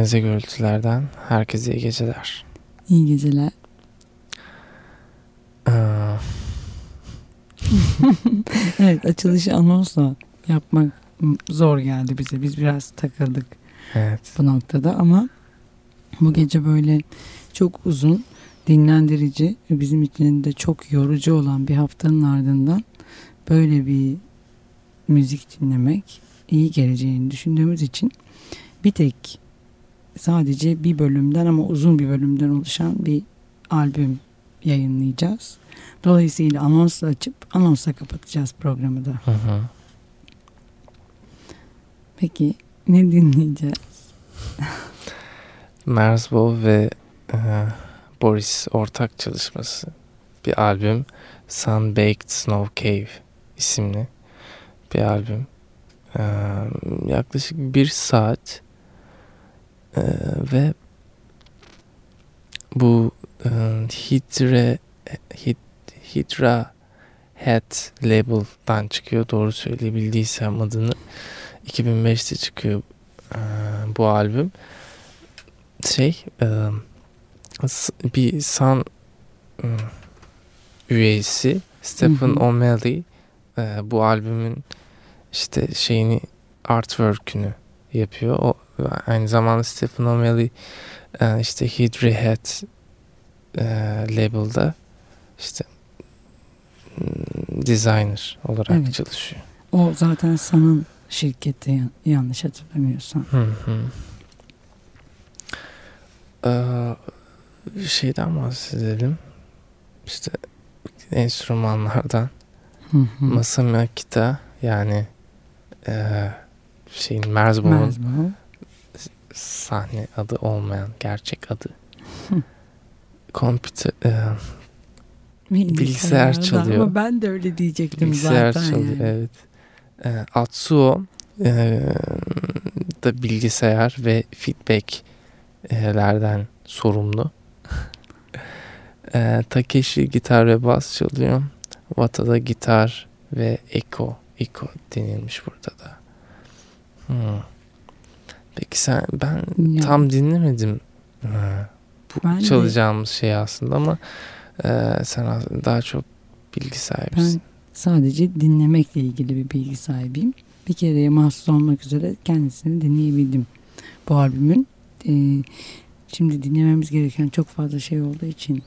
Organize gürültülerden herkese iyi geceler. İyi geceler. Ee, evet açılışı anonsla yapmak zor geldi bize. Biz biraz takıldık evet. bu noktada ama bu gece böyle çok uzun, dinlendirici ve bizim için de çok yorucu olan bir haftanın ardından böyle bir müzik dinlemek iyi geleceğini düşündüğümüz için bir tek sadece bir bölümden ama uzun bir bölümden oluşan bir albüm yayınlayacağız. Dolayısıyla anonsla açıp anonsla kapatacağız programı da. Hı hı. Peki ne dinleyeceğiz? Merzbow ve e, Boris ortak çalışması bir albüm Sunbaked Snow Cave isimli bir albüm. E, yaklaşık bir saat e, ve bu e, Hydra Hid, Hydra Head label'dan çıkıyor. Doğru söyleyebildiysem adını. 2005'te çıkıyor e, bu albüm. Şey e, bir san e, üyesi Stephen. O'Malley e, bu albümün işte şeyini artwork'ünü yapıyor. O aynı zamanda Stephen O'Malley e, işte Hydra Head e, label'da işte mm, designer olarak Evet. çalışıyor. O zaten San'ın şirketi yan- yanlış hatırlamıyorsam. Hı hı. Ee, şeyden bahsedelim. İşte enstrümanlardan. Hı hı. Masami Akita yani eee şeyin Merzbow'un Merzbow. sahne adı olmayan gerçek adı. Hı. Computer eee, Bilgisayar çalıyor. Ama ben de öyle diyecektim bilgisayar zaten. çalıyor yani. evet. Eee, Atsuo eee, da bilgisayar ve feedbacklerden sorumlu. Eee, Takeshi gitar ve bas çalıyor. Watada gitar ve Eko. Eko denilmiş burada da. Hmm. Peki sen ben Ya, tam dinlemedim ha, bu Ben de- çalacağımız şey aslında ama e, sen daha çok bilgi sahibisin. ben sadece dinlemekle ilgili bir bilgi sahibiyim. Bir kereye mahsus olmak üzere kendisini dinleyebildim. Bu albümün e, şimdi dinlememiz gereken çok fazla şey olduğu için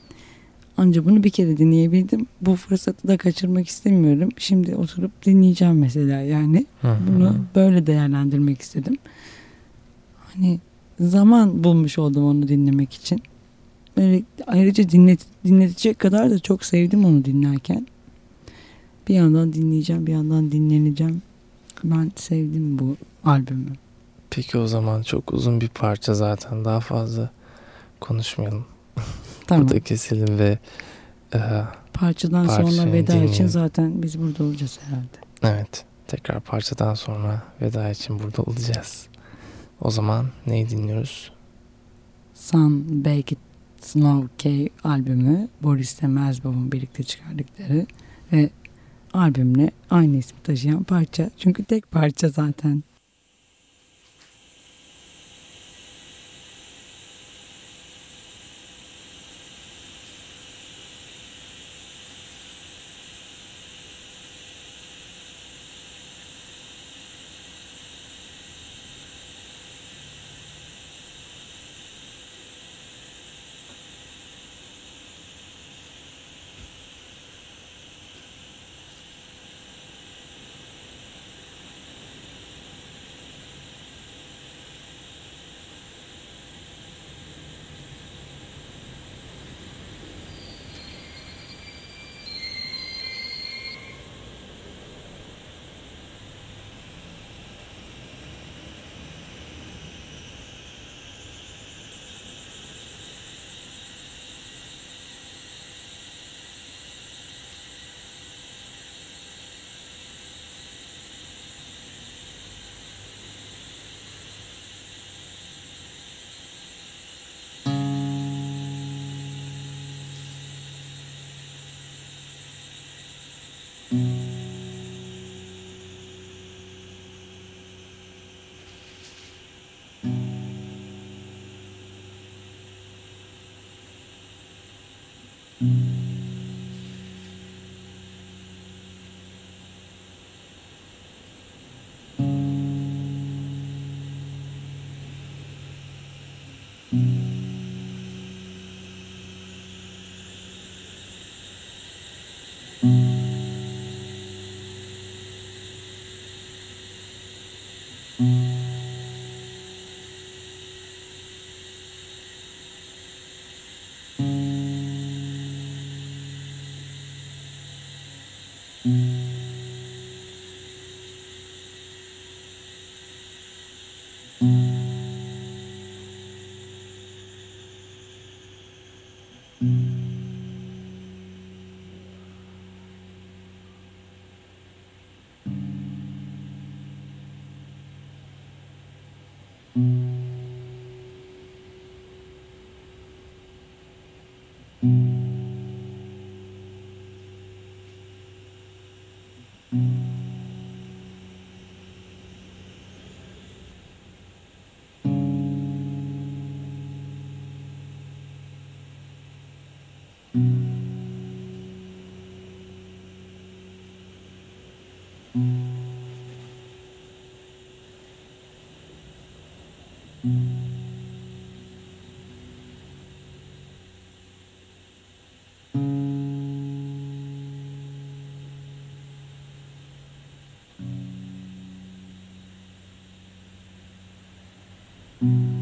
ancak bunu bir kere dinleyebildim. Bu fırsatı da kaçırmak istemiyorum. Şimdi oturup dinleyeceğim mesela yani. Bunu böyle değerlendirmek istedim. Hani zaman bulmuş oldum onu dinlemek için. Böyle ayrıca dinlet, dinletecek kadar da çok sevdim onu dinlerken. Bir yandan dinleyeceğim, bir yandan dinleneceğim. Ben sevdim bu albümü. Peki o zaman çok uzun bir parça zaten daha fazla konuşmayalım. Tamam. Burada keselim ve e, Parçadan sonra veda için dinleyelim. zaten biz burada olacağız herhalde. evet tekrar parçadan sonra veda için burada olacağız. O zaman neyi dinliyoruz? Sun Baked Snow Cave albümü Boris de Merzbow'un birlikte çıkardıkları ve albümle aynı ismi taşıyan parça. Çünkü tek parça zaten. Mm-hmm. thank mm -hmm. you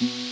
Mm-hmm.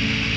Bye.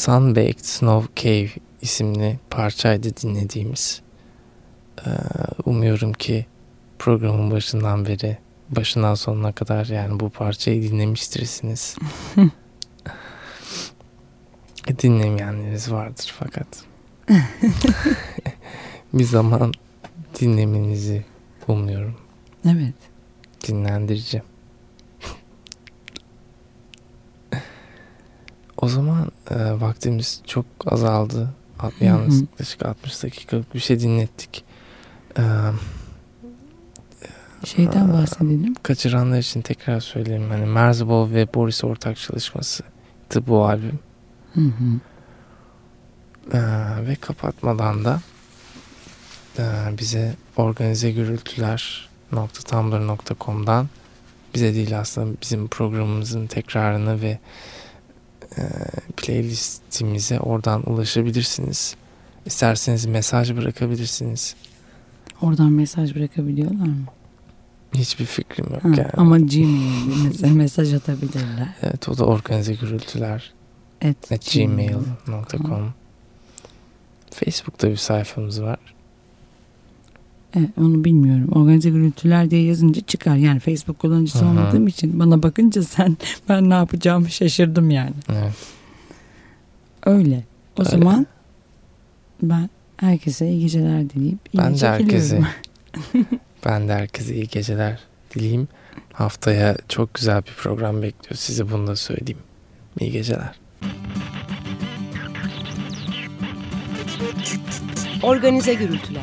Sunbaked Snow Cave isimli parçaydı dinlediğimiz. Ee, umuyorum ki programın başından beri başından sonuna kadar yani bu parçayı dinlemiştirsiniz. Dinlemeyenleriniz vardır fakat bir zaman dinlemenizi umuyorum. Evet. Dinlendirici. o zaman e, vaktimiz çok azaldı. Yalnız yaklaşık 60 dakikalık bir şey dinlettik. E, Şeyden bahsedelim. kaçıranlar için tekrar söyleyeyim. Hani Merzbow ve Boris ortak çalışması bu albüm. Hı hı. Ee, ve kapatmadan da e, bize organizegürültüler.tumblr.com'dan bize değil aslında bizim programımızın tekrarını ve e, playlistimize oradan ulaşabilirsiniz. İsterseniz mesaj bırakabilirsiniz. Oradan mesaj bırakabiliyorlar mı? Hiçbir fikrim yok Ha, yani. Ama Gmail'de mesela mesaj atabilirler. Evet o da organizegürültüler Et, at gmail.com Facebook'ta bir sayfamız var. Evet, onu bilmiyorum. Organize gürültüler diye yazınca çıkar. Yani Facebook kullanıcısı hı. olmadığım için bana bakınca sen ben ne yapacağımı şaşırdım yani. Evet. Öyle. O Öyle. zaman ben herkese iyi geceler dileyip yine Ben de herkese ben de herkese iyi geceler dileyim. Haftaya çok güzel bir program bekliyor. Size bunu da söyleyeyim. İyi geceler. Organize gürültüler.